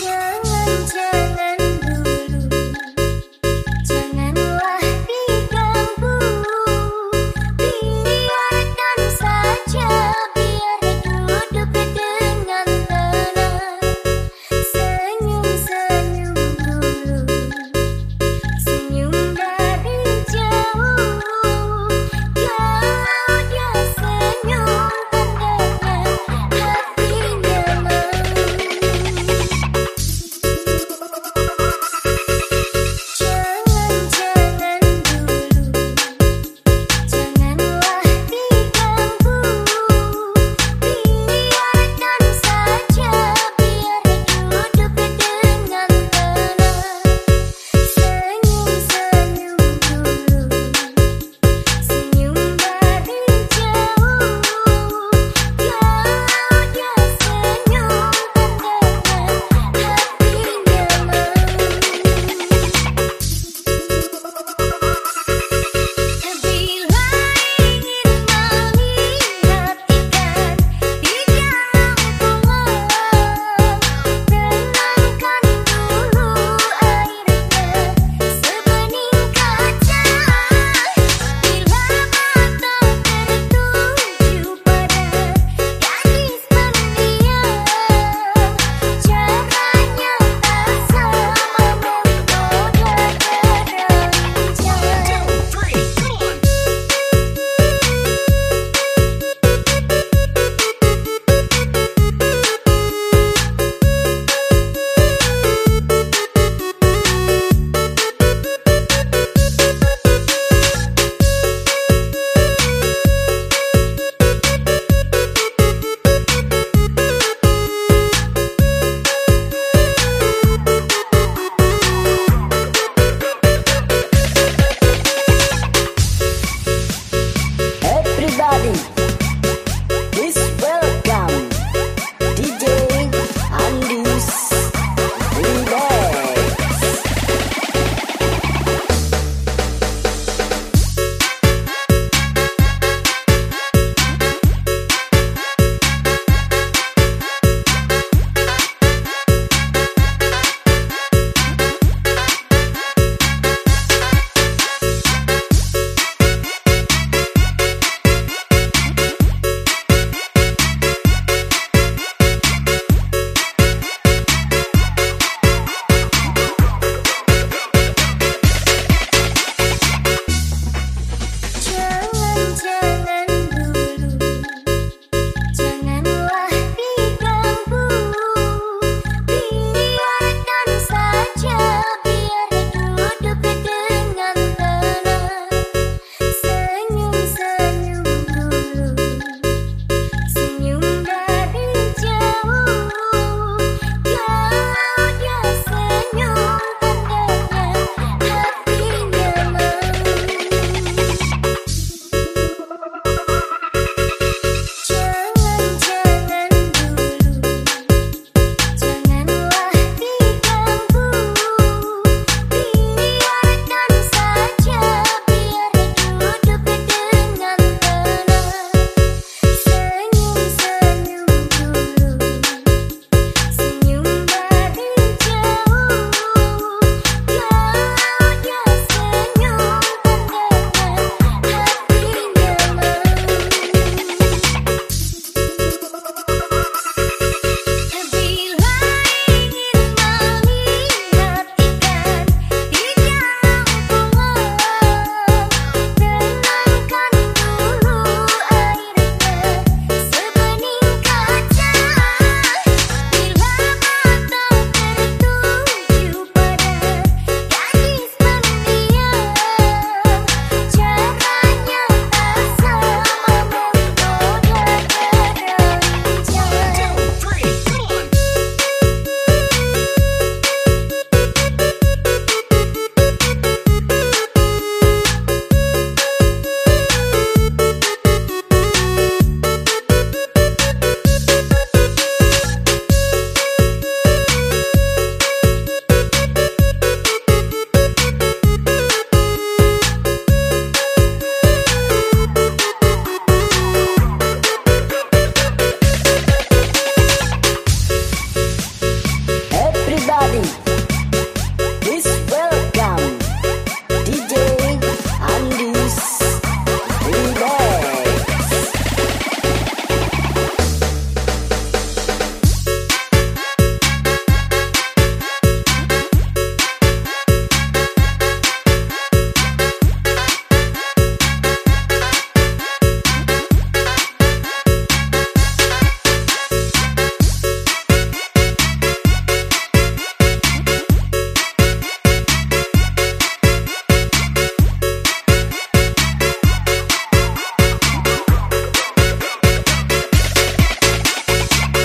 Yeah.